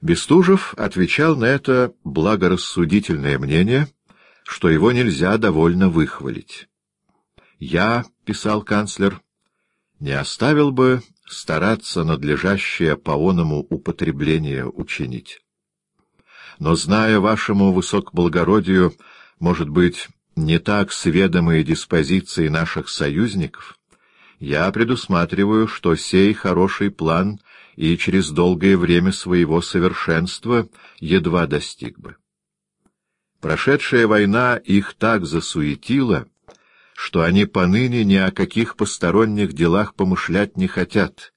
Бестужев отвечал на это благорассудительное мнение, что его нельзя довольно выхвалить. «Я, — писал канцлер, — не оставил бы стараться надлежащее по-оному употребление учинить. Но, зная вашему высокоблагородию, может быть, не так сведомые диспозиции наших союзников, я предусматриваю, что сей хороший план и через долгое время своего совершенства едва достиг бы. Прошедшая война их так засуетила, что они поныне ни о каких посторонних делах помышлять не хотят,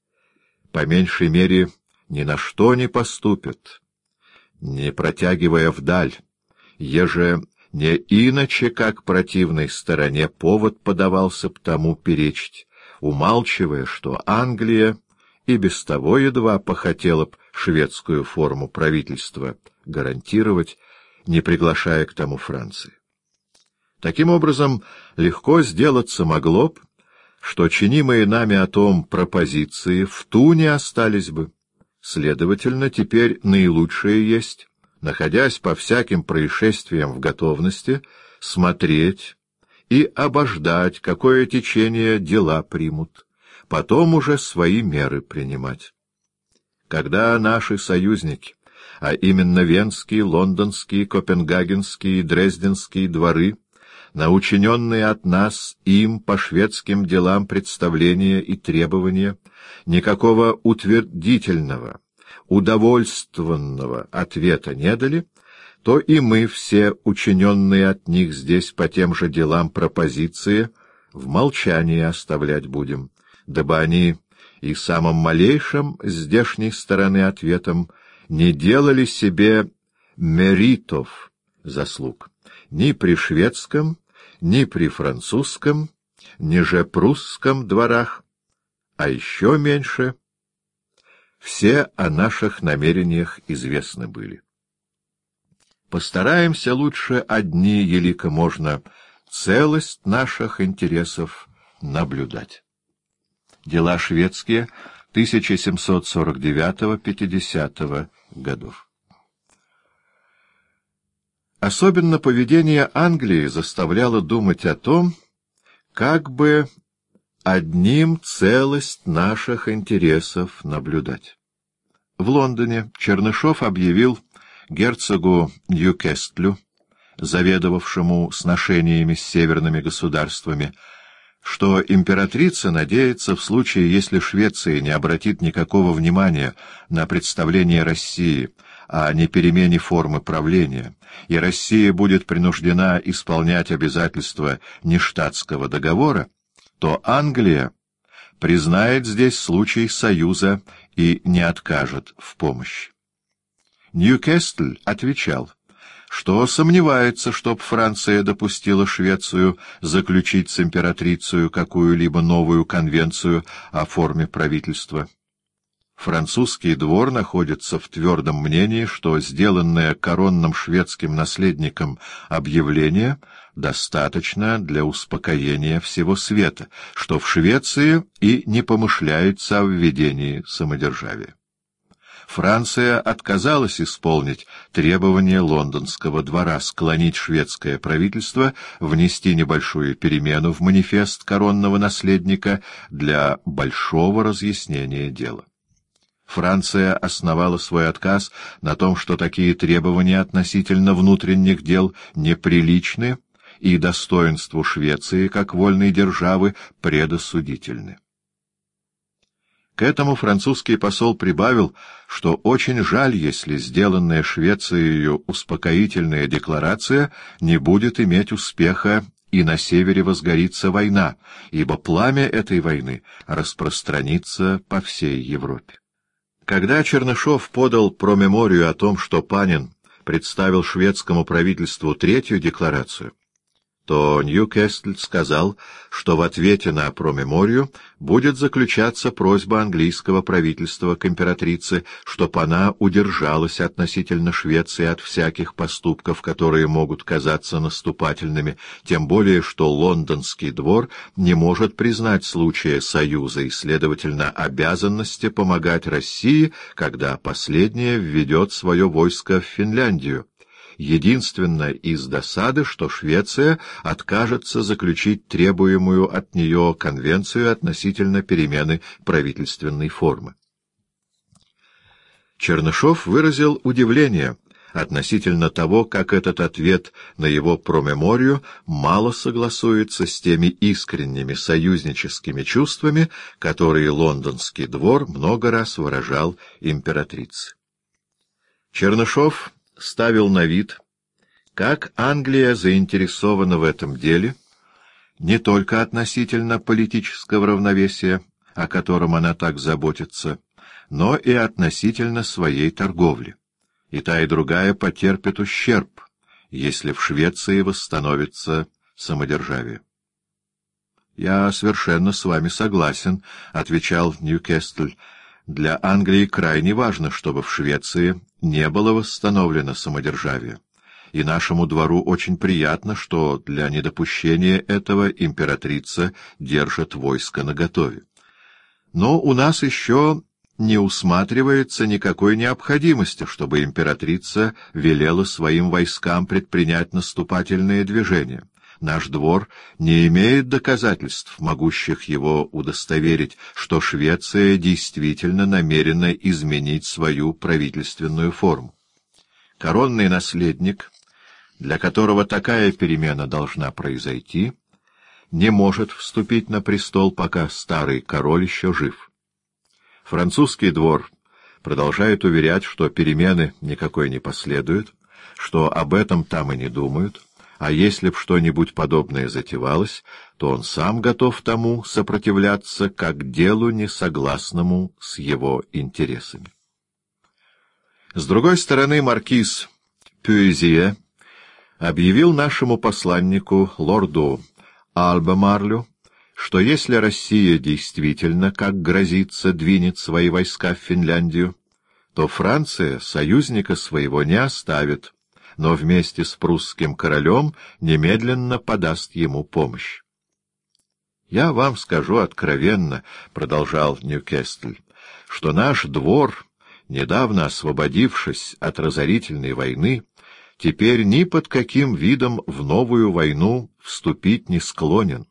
по меньшей мере ни на что не поступят, не протягивая вдаль, еже не иначе, как противной стороне повод подавался б тому перечить, умалчивая, что Англия и без того едва похотела б шведскую форму правительства гарантировать, не приглашая к тому Франции. Таким образом, легко сделаться могло б, что чинимые нами о том пропозиции в ту не остались бы. Следовательно, теперь наилучшее есть, находясь по всяким происшествиям в готовности, смотреть и обождать, какое течение дела примут, потом уже свои меры принимать. Когда наши союзники, а именно Венские, Лондонские, Копенгагенские Дрезденские дворы, на учиненные от нас им по шведским делам представления и требования, никакого утвердительного, удовольствованного ответа не дали, то и мы все, учиненные от них здесь по тем же делам пропозиции, в молчании оставлять будем, дабы они и самым малейшим здешней стороны ответом не делали себе меритов заслуг ни при шведском, ни при французском, ни же прусском дворах, а еще меньше все о наших намерениях известны были. Постараемся лучше одни, елико можно, целость наших интересов наблюдать. Дела шведские 1749-50 годов. Особенно поведение Англии заставляло думать о том, как бы одним целость наших интересов наблюдать. В Лондоне Чернышов объявил герцогу Ньюкестлю, заведовавшему сношениями с северными государствами, что императрица надеется в случае, если Швеция не обратит никакого внимания на представление России а не перемене формы правления, и Россия будет принуждена исполнять обязательства нештатского договора, то Англия признает здесь случай союза и не откажет в помощи. Ньюкесль отвечал, что сомневается, чтоб Франция допустила Швецию заключить с императрицей какую-либо новую конвенцию о форме правительства. Французский двор находится в твердом мнении, что сделанное коронным шведским наследником объявление достаточно для успокоения всего света, что в Швеции и не помышляется о введении самодержавия. Франция отказалась исполнить требования лондонского двора склонить шведское правительство внести небольшую перемену в манифест коронного наследника для большого разъяснения дела. Франция основала свой отказ на том, что такие требования относительно внутренних дел неприличны и достоинству Швеции как вольной державы предосудительны. К этому французский посол прибавил, что очень жаль, если сделанная Швецией успокоительная декларация не будет иметь успеха и на севере возгорится война, ибо пламя этой войны распространится по всей Европе. Когда Чернышов подал промеморию о том, что Панин представил шведскому правительству третью декларацию, то Ньюкесль сказал, что в ответе на промеморию будет заключаться просьба английского правительства к императрице, чтоб она удержалась относительно Швеции от всяких поступков, которые могут казаться наступательными, тем более что лондонский двор не может признать случая союза и, следовательно, обязанности помогать России, когда последняя введет свое войско в Финляндию единственно из досады, что Швеция откажется заключить требуемую от нее конвенцию относительно перемены правительственной формы. Чернышов выразил удивление относительно того, как этот ответ на его промеморию мало согласуется с теми искренними союзническими чувствами, которые лондонский двор много раз выражал императрице. Чернышов ставил на вид, как Англия заинтересована в этом деле, не только относительно политического равновесия, о котором она так заботится, но и относительно своей торговли. И та, и другая потерпят ущерб, если в Швеции восстановится самодержавие. — Я совершенно с вами согласен, — отвечал Ньюкесль. — Для Англии крайне важно, чтобы в Швеции не было восстановлено самодержавие, и нашему двору очень приятно, что для недопущения этого императрица держит войско наготове. Но у нас еще не усматривается никакой необходимости, чтобы императрица велела своим войскам предпринять наступательные движения. Наш двор не имеет доказательств, могущих его удостоверить, что Швеция действительно намерена изменить свою правительственную форму. Коронный наследник, для которого такая перемена должна произойти, не может вступить на престол, пока старый король еще жив. Французский двор продолжает уверять, что перемены никакой не последует, что об этом там и не думают, а если б что-нибудь подобное затевалось, то он сам готов тому сопротивляться как делу, несогласному с его интересами. С другой стороны, маркиз Пюэзие объявил нашему посланнику, лорду Альбемарлю, что если Россия действительно, как грозится, двинет свои войска в Финляндию, то Франция союзника своего не оставит, но вместе с прусским королем немедленно подаст ему помощь. «Я вам скажу откровенно», — продолжал Ньюкесль, — «что наш двор, недавно освободившись от разорительной войны, теперь ни под каким видом в новую войну вступить не склонен,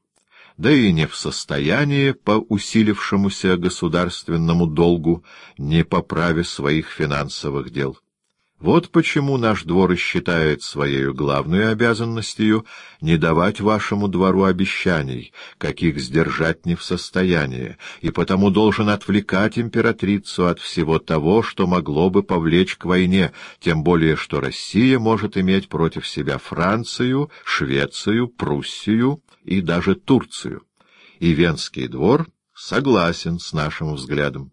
да и не в состоянии по усилившемуся государственному долгу, не по праве своих финансовых дел». Вот почему наш двор считает своей главной обязанностью не давать вашему двору обещаний, каких сдержать не в состоянии, и потому должен отвлекать императрицу от всего того, что могло бы повлечь к войне, тем более что Россия может иметь против себя Францию, Швецию, Пруссию и даже Турцию. И Венский двор согласен с нашим взглядом.